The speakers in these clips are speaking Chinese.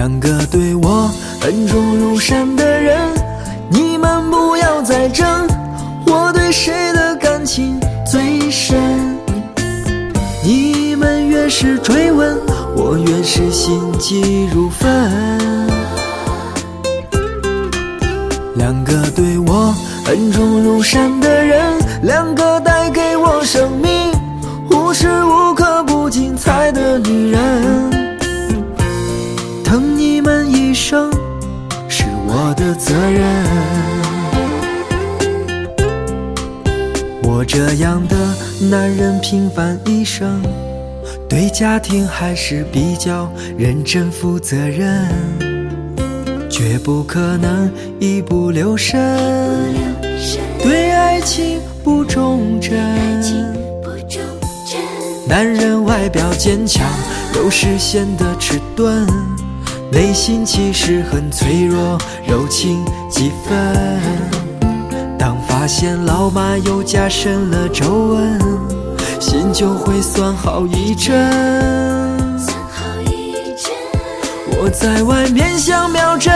两个对我恩重如山的人，你们不要再争，我对谁的感情最深？你们越是追问，我越是心急如焚。两个对我恩重如山的人，两个你们一生是我的责任。我这样的男人平凡一生，对家庭还是比较认真负责任，绝不可能一不留神，对爱情不忠贞。男人外表坚强，有时显得迟钝，内心其实很脆弱，柔情几分。当发现老妈又加深了皱纹，心就会酸好一阵。我在外面想秒针，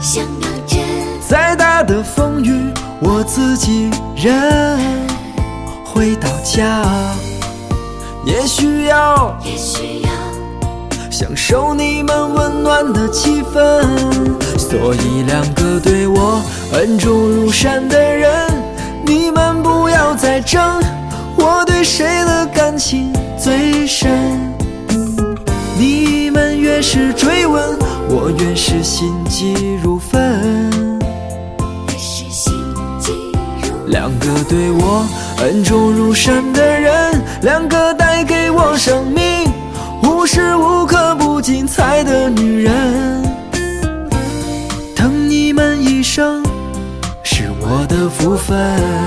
想秒针再大的风雨我自己忍。回到家，也需要享受你们温暖的气氛。所以两个对我恩重如山的人，你们不要再争，我对谁的感情最深？你们越是追问，我越是心急如焚。越是心急如两个对我恩重如山的人，两个带给我生命，无时无刻不精彩的女人。疼你们一生是我的福分。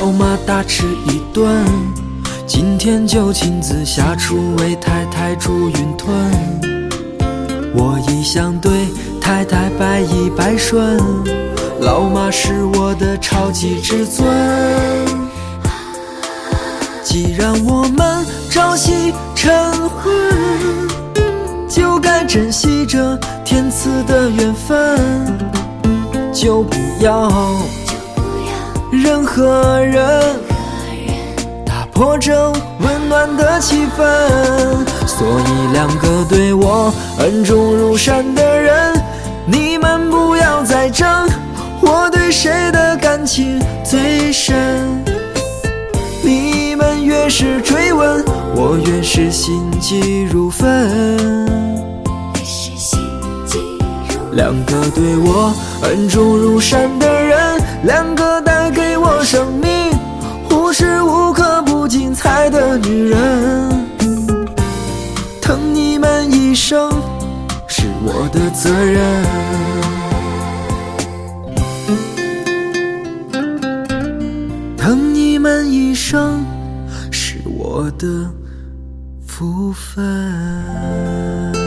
老妈大吃一顿，今天就亲自下厨为太太煮云吞。我一向对太太百依百顺，老妈是我的超级至尊。既然我们朝夕晨昏，就该珍惜这天赐的缘分，就不要任何人打破这温暖的气氛。所以两个对我恩重如山的人，你们不要再争，我对谁的感情最深？你们越是追问，我越是心急如焚。两个对我恩重如山的人，两个是我的责任。疼你们一生是我的福分。